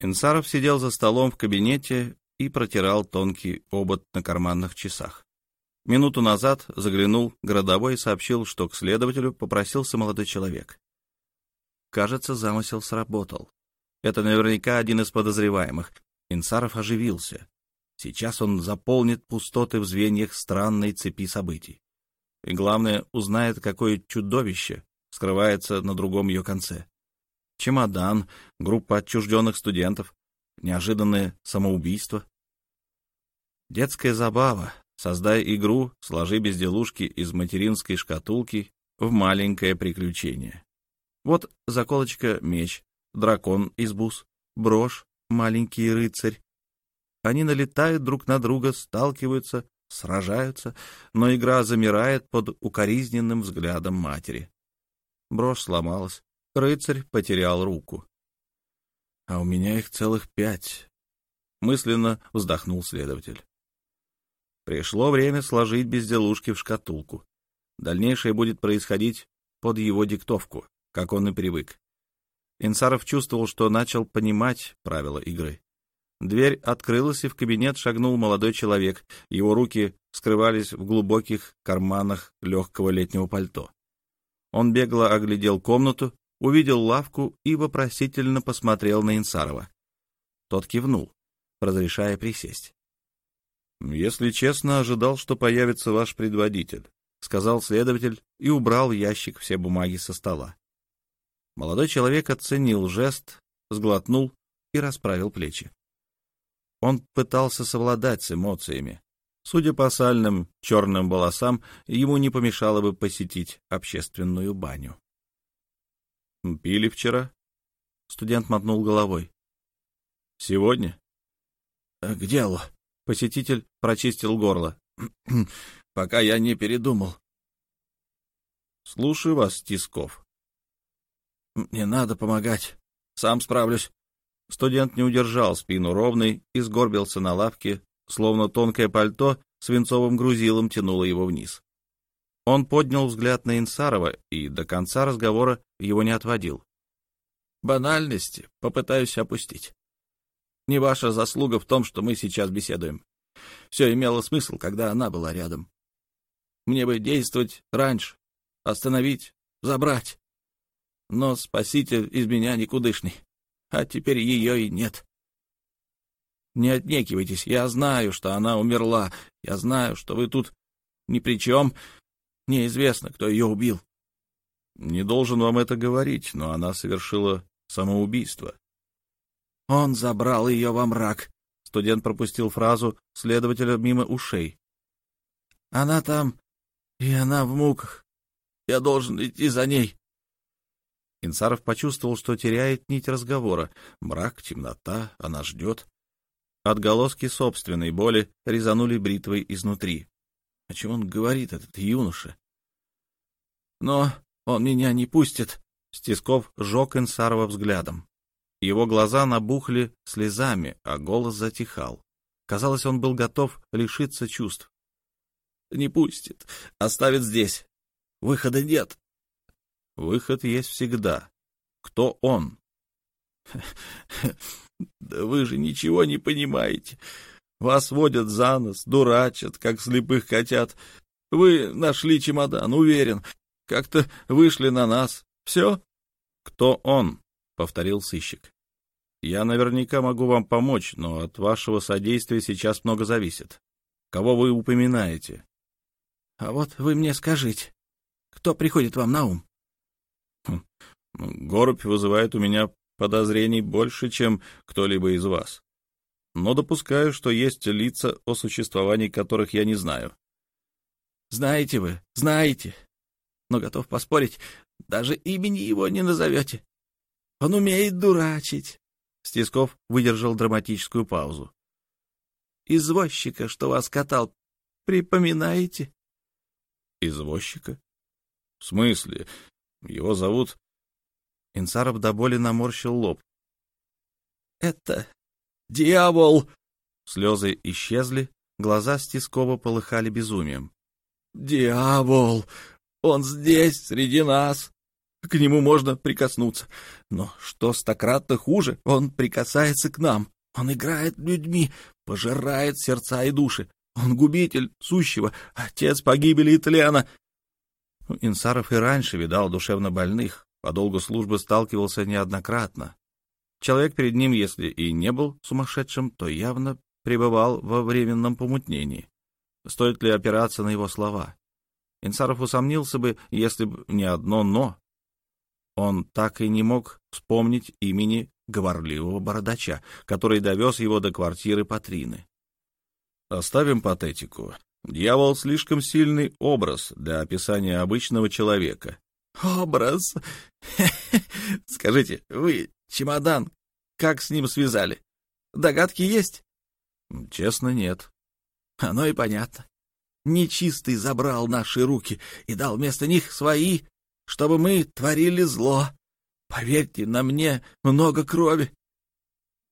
Инсаров сидел за столом в кабинете и протирал тонкий обод на карманных часах. Минуту назад заглянул городовой и сообщил, что к следователю попросился молодой человек. Кажется, замысел сработал. Это наверняка один из подозреваемых. Инсаров оживился. Сейчас он заполнит пустоты в звеньях странной цепи событий. И, главное, узнает, какое чудовище скрывается на другом ее конце. Чемодан, группа отчужденных студентов, неожиданное самоубийство. Детская забава. Создай игру, сложи безделушки из материнской шкатулки в маленькое приключение. Вот заколочка меч, дракон из брошь, маленький рыцарь. Они налетают друг на друга, сталкиваются, сражаются, но игра замирает под укоризненным взглядом матери. Брошь сломалась, рыцарь потерял руку. А у меня их целых пять. Мысленно вздохнул следователь. Пришло время сложить безделушки в шкатулку. Дальнейшее будет происходить под его диктовку, как он и привык. Инсаров чувствовал, что начал понимать правила игры. Дверь открылась, и в кабинет шагнул молодой человек. Его руки скрывались в глубоких карманах легкого летнего пальто. Он бегло оглядел комнату, увидел лавку и вопросительно посмотрел на Инсарова. Тот кивнул, разрешая присесть. — Если честно, ожидал, что появится ваш предводитель, — сказал следователь и убрал в ящик все бумаги со стола. Молодой человек оценил жест, сглотнул и расправил плечи. Он пытался совладать с эмоциями. Судя по сальным черным волосам, ему не помешало бы посетить общественную баню. «Пили вчера?» Студент мотнул головой. «Сегодня?» «К делу». Посетитель прочистил горло. «Пока я не передумал». «Слушаю вас, Тисков», «Не надо помогать. Сам справлюсь». Студент не удержал спину ровной и сгорбился на лавке, словно тонкое пальто свинцовым грузилом тянуло его вниз. Он поднял взгляд на Инсарова и до конца разговора его не отводил. «Банальности попытаюсь опустить. Не ваша заслуга в том, что мы сейчас беседуем. Все имело смысл, когда она была рядом. Мне бы действовать раньше, остановить, забрать. Но спаситель из меня никудышный, а теперь ее и нет. Не отнекивайтесь, я знаю, что она умерла, я знаю, что вы тут ни при чем, неизвестно, кто ее убил. Не должен вам это говорить, но она совершила самоубийство. Он забрал ее во мрак. Студент пропустил фразу следователя мимо ушей. Она там, и она в муках. Я должен идти за ней. Инсаров почувствовал, что теряет нить разговора. Мрак, темнота, она ждет. Отголоски собственной боли резанули бритвой изнутри. О чем он говорит, этот юноша? Но он меня не пустит. Стисков сжег Инсарова взглядом. Его глаза набухли слезами, а голос затихал. Казалось, он был готов лишиться чувств. «Не пустит. Оставит здесь. Выхода нет. Выход есть всегда. Кто он? Да вы же ничего не понимаете. Вас водят за нос, дурачат, как слепых котят. Вы нашли чемодан, уверен. Как-то вышли на нас. Все? Кто он? — повторил сыщик. Я наверняка могу вам помочь, но от вашего содействия сейчас много зависит. Кого вы упоминаете? А вот вы мне скажите, кто приходит вам на ум? Горубь вызывает у меня подозрений больше, чем кто-либо из вас. Но допускаю, что есть лица, о существовании которых я не знаю. Знаете вы, знаете. Но готов поспорить, даже имени его не назовете. Он умеет дурачить. Стисков выдержал драматическую паузу. Извозчика, что вас катал, припоминаете? Извозчика? В смысле? Его зовут Инсаров до боли наморщил лоб. — Это дьявол! Слезы исчезли, глаза Стискова полыхали безумием. — Дьявол! Он здесь, среди нас! к нему можно прикоснуться. Но что стократно хуже, он прикасается к нам. Он играет людьми, пожирает сердца и души. Он губитель сущего, отец погибели и тлена. Инсаров и раньше видал душевно больных, по долгу службы сталкивался неоднократно. Человек перед ним, если и не был сумасшедшим, то явно пребывал во временном помутнении. Стоит ли опираться на его слова? Инсаров усомнился бы, если бы не одно «но». Он так и не мог вспомнить имени говорливого бородача, который довез его до квартиры Патрины. Оставим патетику. Дьявол — слишком сильный образ для описания обычного человека. Образ? Скажите, вы чемодан как с ним связали? Догадки есть? Честно, нет. Оно и понятно. Нечистый забрал наши руки и дал вместо них свои, чтобы мы творили зло. Поверьте, на мне много крови.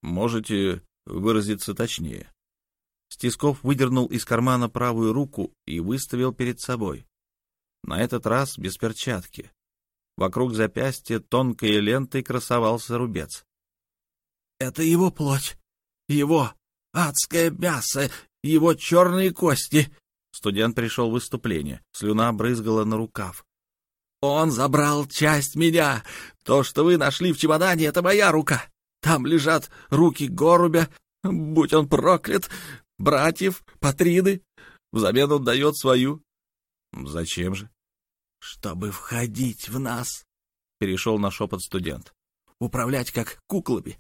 Можете выразиться точнее. Стисков выдернул из кармана правую руку и выставил перед собой. На этот раз без перчатки. Вокруг запястья тонкой лентой красовался рубец. — Это его плоть, его адское мясо, его черные кости. Студент пришел в выступление, слюна брызгала на рукав. Он забрал часть меня. То, что вы нашли в чемодане, — это моя рука. Там лежат руки Горубя, будь он проклят, братьев, Патриды. Взамен он дает свою. Зачем же? Чтобы входить в нас, — перешел на шепот студент. Управлять как куклами.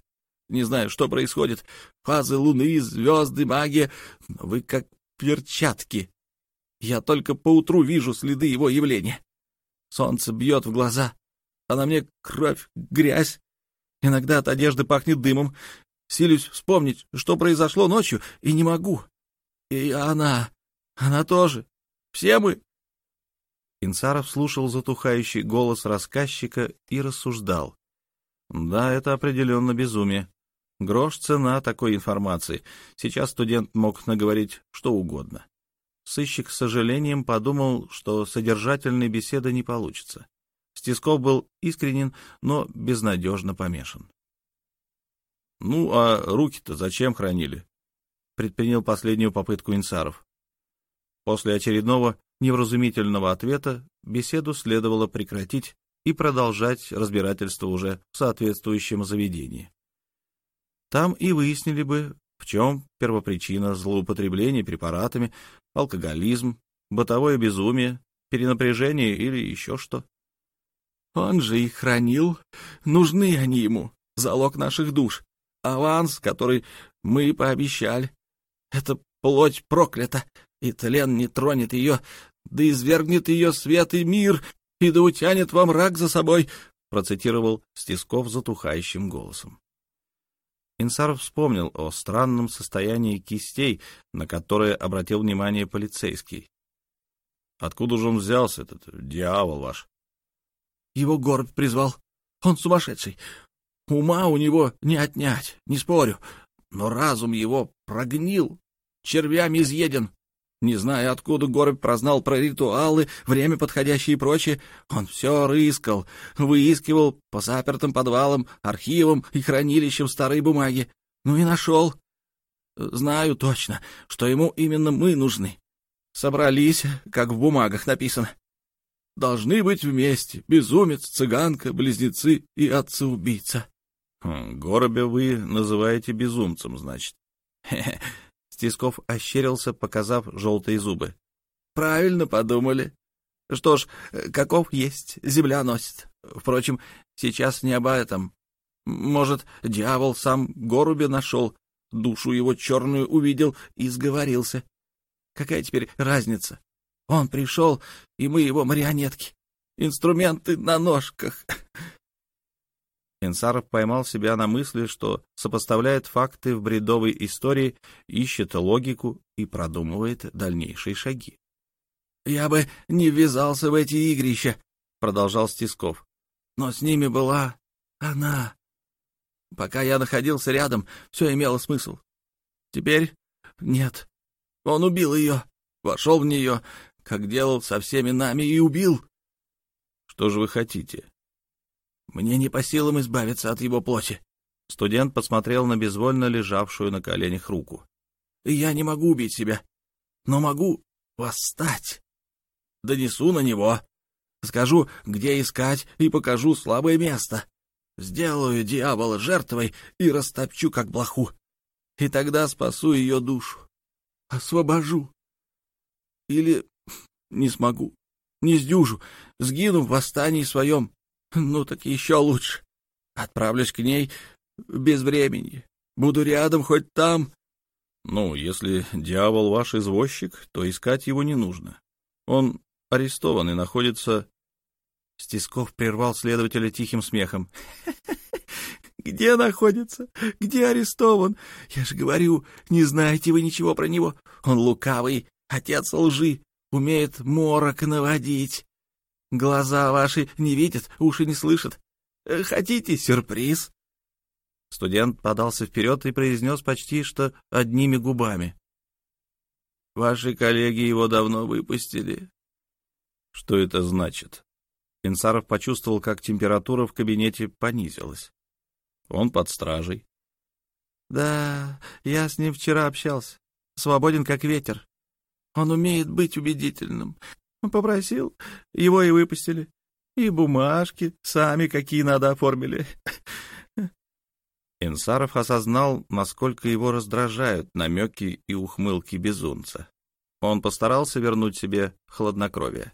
Не знаю, что происходит. Фазы луны, звезды, магия. Вы как перчатки. Я только поутру вижу следы его явления. Солнце бьет в глаза, а на мне кровь, грязь. Иногда от одежды пахнет дымом. Силюсь вспомнить, что произошло ночью, и не могу. И она, она тоже. Все мы. Инсаров слушал затухающий голос рассказчика и рассуждал. Да, это определенно безумие. Грош цена такой информации. Сейчас студент мог наговорить что угодно. Сыщик с сожалением подумал, что содержательной беседы не получится. Стисков был искренен, но безнадежно помешан. — Ну, а руки-то зачем хранили? — предпринял последнюю попытку Инсаров. После очередного невразумительного ответа беседу следовало прекратить и продолжать разбирательство уже в соответствующем заведении. Там и выяснили бы, в чем первопричина злоупотребления препаратами, алкоголизм, бытовое безумие, перенапряжение или еще что. Он же их хранил. Нужны они ему. Залог наших душ. Аванс, который мы пообещали. Это плоть проклята, и тлен не тронет ее, да извергнет ее свет и мир, и да утянет во мрак за собой, процитировал Стисков затухающим голосом. Инсаров вспомнил о странном состоянии кистей, на которое обратил внимание полицейский. Откуда же он взялся, этот дьявол ваш? Его город призвал. Он сумасшедший. Ума у него не отнять, не спорю. Но разум его прогнил, червями изъеден. Не зная, откуда Горбь прознал про ритуалы, время подходящее и прочее, он все рыскал, выискивал по запертым подвалам, архивам и хранилищам старой бумаги. Ну и нашел. Знаю точно, что ему именно мы нужны. Собрались, как в бумагах написано. Должны быть вместе безумец, цыганка, близнецы и отца-убийца. Хм, Горобя вы называете безумцем, значит. Стисков ощерился, показав желтые зубы. — Правильно подумали. Что ж, каков есть, земля носит. Впрочем, сейчас не об этом. Может, дьявол сам Горубя нашел, душу его черную увидел и сговорился. Какая теперь разница? Он пришел, и мы его марионетки. Инструменты на ножках. Инсаров поймал себя на мысли, что сопоставляет факты в бредовой истории, ищет логику и продумывает дальнейшие шаги. — Я бы не ввязался в эти игрища, — продолжал Стисков. — Но с ними была она. Пока я находился рядом, все имело смысл. Теперь нет. Он убил ее, вошел в нее, как делал со всеми нами, и убил. — Что же вы хотите? Мне не по силам избавиться от его плоти. Студент посмотрел на безвольно лежавшую на коленях руку. Я не могу убить себя, но могу восстать. Донесу на него, скажу, где искать, и покажу слабое место. Сделаю дьявола жертвой и растопчу, как блоху. И тогда спасу ее душу. Освобожу. Или не смогу, не сдюжу, сгину в восстании своем. Ну так еще лучше. Отправлюсь к ней без времени. Буду рядом хоть там. Ну, если дьявол ваш извозчик, то искать его не нужно. Он арестован и находится... Стисков прервал следователя тихим смехом. «Где находится? Где арестован? Я же говорю, не знаете вы ничего про него. Он лукавый, отец лжи, умеет морок наводить. Глаза ваши не видят, уши не слышат. Хотите сюрприз?» Студент подался вперед и произнес почти что одними губами. «Ваши коллеги его давно выпустили». «Что это значит?» Инсаров почувствовал, как температура в кабинете понизилась. «Он под стражей». «Да, я с ним вчера общался. Свободен, как ветер. Он умеет быть убедительным. Попросил, его и выпустили. И бумажки сами какие надо оформили. Инсаров осознал, насколько его раздражают намеки и ухмылки безумца. Он постарался вернуть себе хладнокровие.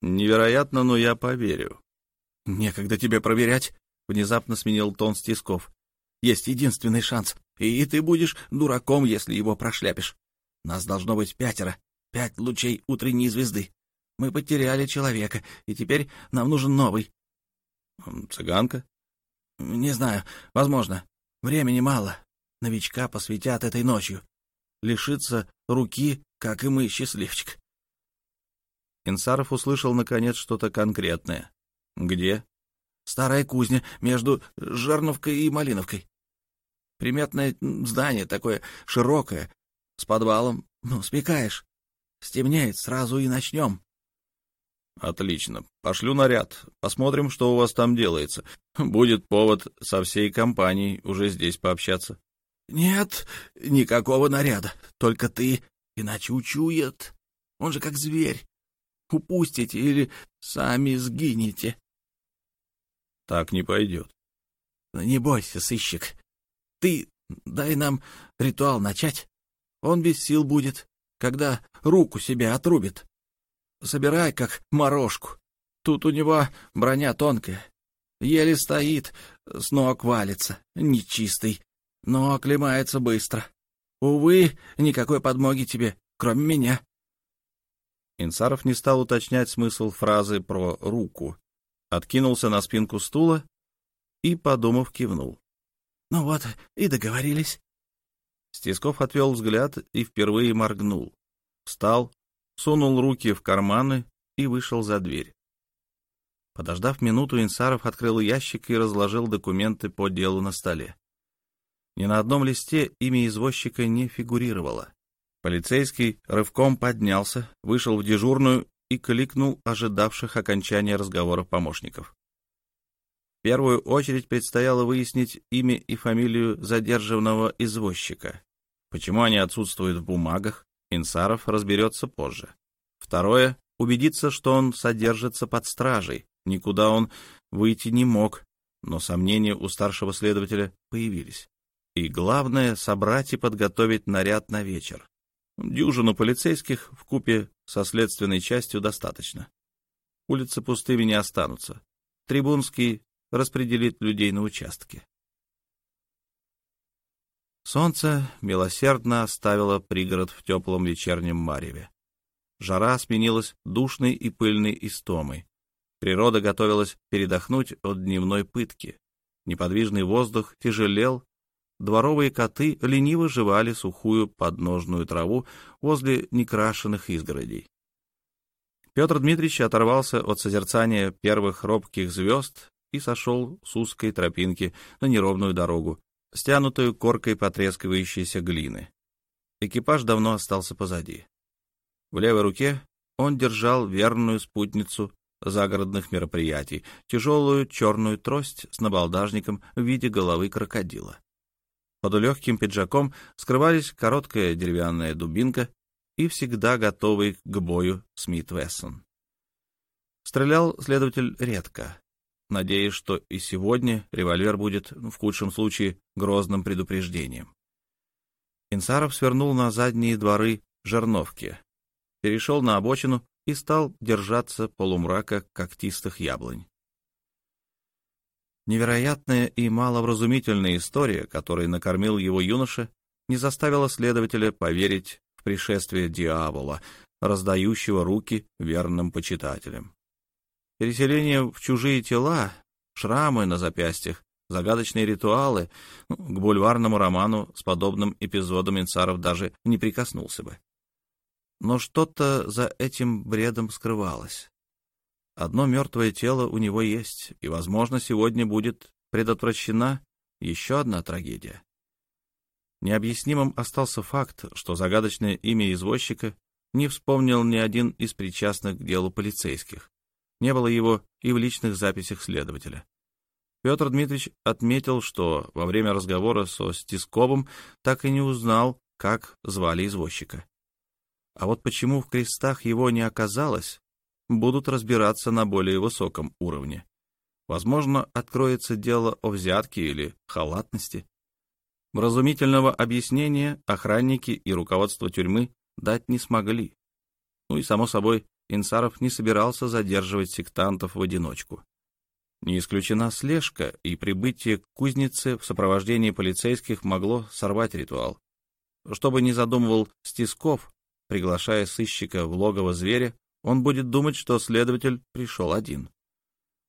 «Невероятно, но я поверю». «Некогда тебе проверять», — внезапно сменил тон Стисков. «Есть единственный шанс, и ты будешь дураком, если его прошляпишь. Нас должно быть пятеро, пять лучей утренней звезды. Мы потеряли человека, и теперь нам нужен новый». «Цыганка?» Не знаю, возможно. Времени мало. Новичка посвятят этой ночью. Лишиться руки, как и мы, счастливчик. Инсаров услышал, наконец, что-то конкретное. «Где?» «Старая кузня между Жерновкой и Малиновкой. Приметное здание такое широкое, с подвалом. Ну, спекаешь. Стемнеет, сразу и начнем. Отлично. Пошлю наряд. Посмотрим, что у вас там делается. Будет повод со всей компанией уже здесь пообщаться. Нет, никакого наряда. Только ты, иначе учует. Он же как зверь. Упустите или сами сгинете. Так не пойдет. Не бойся, сыщик. Ты дай нам ритуал начать. Он без сил будет, когда руку себе отрубит собирай, как морожку. Тут у него броня тонкая, еле стоит, с ног валится, нечистый, но оклемается быстро. Увы, никакой подмоги тебе, кроме меня. Инсаров не стал уточнять смысл фразы про руку, откинулся на спинку стула и, подумав, кивнул. — Ну вот, и договорились. Стисков отвел взгляд и впервые моргнул. Встал, сунул руки в карманы и вышел за дверь. Подождав минуту, Инсаров открыл ящик и разложил документы по делу на столе. Ни на одном листе имя извозчика не фигурировало. Полицейский рывком поднялся, вышел в дежурную и кликнул ожидавших окончания разговора помощников. В первую очередь предстояло выяснить имя и фамилию задержанного извозчика. Почему они отсутствуют в бумагах, Инсаров разберется позже. Второе — убедиться, что он содержится под стражей. Никуда он выйти не мог, но сомнения у старшего следователя появились. И главное — собрать и подготовить наряд на вечер. Дюжину полицейских в купе со следственной частью достаточно. Улицы пустыми не останутся. Трибунский распределит людей на участке. Солнце милосердно оставило пригород в теплом вечернем мареве. Жара сменилась душной и пыльной истомой. Природа готовилась передохнуть от дневной пытки. Неподвижный воздух тяжелел, дворовые коты лениво жевали сухую подножную траву возле некрашенных изгородей. Петр Дмитриевич оторвался от созерцания первых робких звезд и сошел с узкой тропинки на неровную дорогу, стянутую коркой потрескивающейся глины. Экипаж давно остался позади. В левой руке он держал верную спутницу, загородных мероприятий, тяжелую черную трость с набалдажником в виде головы крокодила. Под легким пиджаком скрывались короткая деревянная дубинка и всегда готовый к бою Смит Вессон. Стрелял следователь редко, надеясь, что и сегодня револьвер будет, в худшем случае, грозным предупреждением. Инсаров свернул на задние дворы жерновки, перешел на обочину и стал держаться полумрака когтистых яблонь. Невероятная и маловразумительная история, которой накормил его юноша, не заставила следователя поверить в пришествие дьявола, раздающего руки верным почитателям. Переселение в чужие тела, шрамы на запястьях, загадочные ритуалы, ну, к бульварному роману с подобным эпизодом Инцаров даже не прикоснулся бы. Но что-то за этим бредом скрывалось. Одно мертвое тело у него есть, и, возможно, сегодня будет предотвращена еще одна трагедия. Необъяснимым остался факт, что загадочное имя извозчика не вспомнил ни один из причастных к делу полицейских. Не было его и в личных записях следователя. Петр Дмитриевич отметил, что во время разговора со Стисковым так и не узнал, как звали извозчика. А вот почему в крестах его не оказалось, будут разбираться на более высоком уровне. Возможно, откроется дело о взятке или халатности. Вразумительного объяснения охранники и руководство тюрьмы дать не смогли. Ну и, само собой, Инсаров не собирался задерживать сектантов в одиночку. Не исключена слежка, и прибытие к кузнице в сопровождении полицейских могло сорвать ритуал. Что бы ни задумывал Стисков, приглашая сыщика в логово зверя, он будет думать, что следователь пришел один.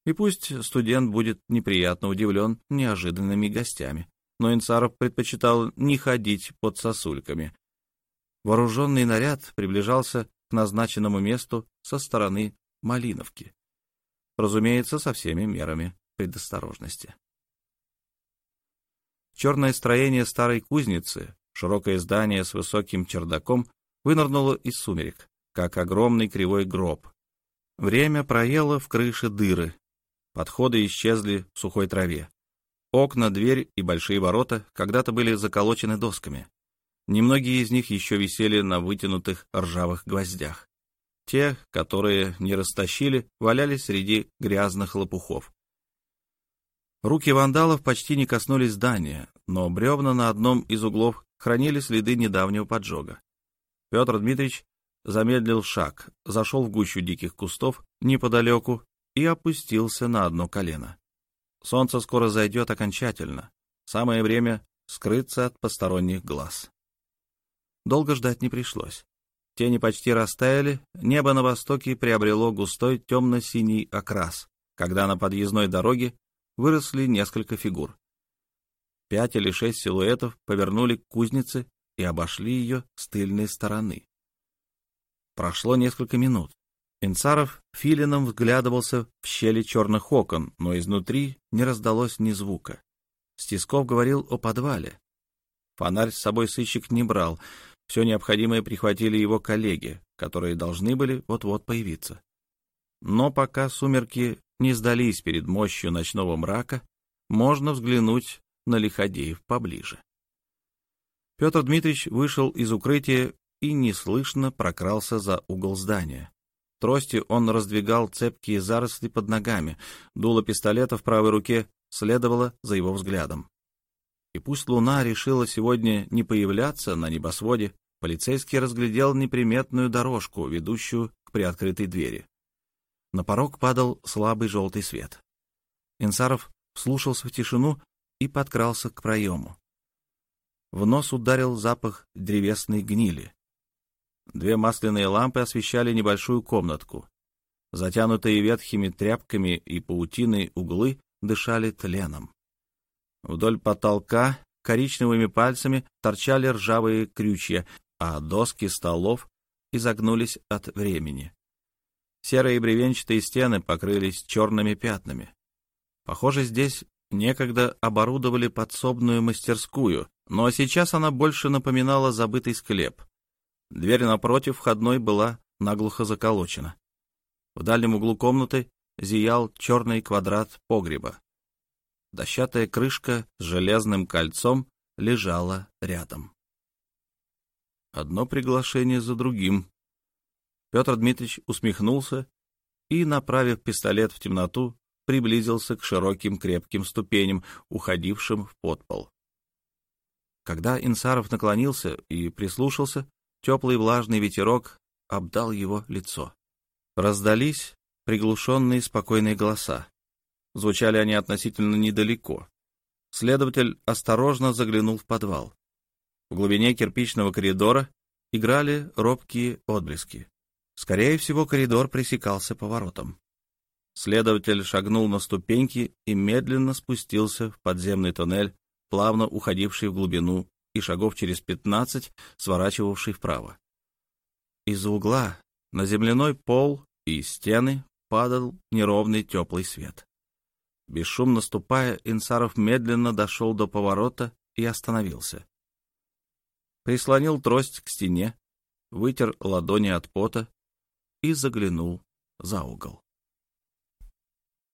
И пусть студент будет неприятно удивлен неожиданными гостями, но Инцаров предпочитал не ходить под сосульками. Вооруженный наряд приближался к назначенному месту со стороны Малиновки. Разумеется, со всеми мерами предосторожности. Черное строение старой кузницы, широкое здание с высоким чердаком, вынырнуло из сумерек как огромный кривой гроб. Время проело в крыше дыры. Подходы исчезли в сухой траве. Окна, дверь и большие ворота когда-то были заколочены досками. Немногие из них еще висели на вытянутых ржавых гвоздях. Те, которые не растащили, валялись среди грязных лопухов. Руки вандалов почти не коснулись здания, но бревна на одном из углов хранили следы недавнего поджога. Петр Дмитриевич замедлил шаг, зашел в гущу диких кустов неподалеку и опустился на одно колено. Солнце скоро зайдет окончательно. Самое время скрыться от посторонних глаз. Долго ждать не пришлось. Тени почти растаяли, небо на востоке приобрело густой темно-синий окрас, когда на подъездной дороге выросли несколько фигур. Пять или шесть силуэтов повернули к кузнице и обошли ее с тыльной стороны. Прошло несколько минут. Инцаров филином взглядывался в щели черных окон, но изнутри не раздалось ни звука. Стисков говорил о подвале. Фонарь с собой сыщик не брал. Все необходимое прихватили его коллеги, которые должны были вот-вот появиться. Но пока сумерки не сдались перед мощью ночного мрака, можно взглянуть на лиходеев поближе. Петр Дмитриевич вышел из укрытия и неслышно прокрался за угол здания. Трости он раздвигал цепкие заросли под ногами, дуло пистолета в правой руке следовало за его взглядом. И пусть луна решила сегодня не появляться на небосводе, полицейский разглядел неприметную дорожку, ведущую к приоткрытой двери. На порог падал слабый желтый свет. Инсаров вслушался в тишину и подкрался к проему. В нос ударил запах древесной гнили. Две масляные лампы освещали небольшую комнатку. Затянутые ветхими тряпками и паутиной углы дышали тленом. Вдоль потолка коричневыми пальцами торчали ржавые крючья, а доски столов изогнулись от времени. Серые бревенчатые стены покрылись черными пятнами. Похоже, здесь некогда оборудовали подсобную мастерскую, но сейчас она больше напоминала забытый склеп. Дверь напротив входной была наглухо заколочена. В дальнем углу комнаты зиял черный квадрат погреба. Дощатая крышка с железным кольцом лежала рядом. Одно приглашение за другим. Петр Дмитриевич усмехнулся и, направив пистолет в темноту, приблизился к широким крепким ступеням, уходившим в подпол. Когда Инсаров наклонился и прислушался, теплый влажный ветерок обдал его лицо. Раздались приглушенные спокойные голоса. Звучали они относительно недалеко. Следователь осторожно заглянул в подвал. В глубине кирпичного коридора играли робкие отблески. Скорее всего, коридор пресекался поворотом. Следователь шагнул на ступеньки и медленно спустился в подземный тоннель, плавно уходивший в глубину и шагов через пятнадцать, сворачивавший вправо. Из-за угла на земляной пол и стены падал неровный теплый свет. Бесшумно ступая, Инсаров медленно дошел до поворота и остановился. Прислонил трость к стене, вытер ладони от пота и заглянул за угол.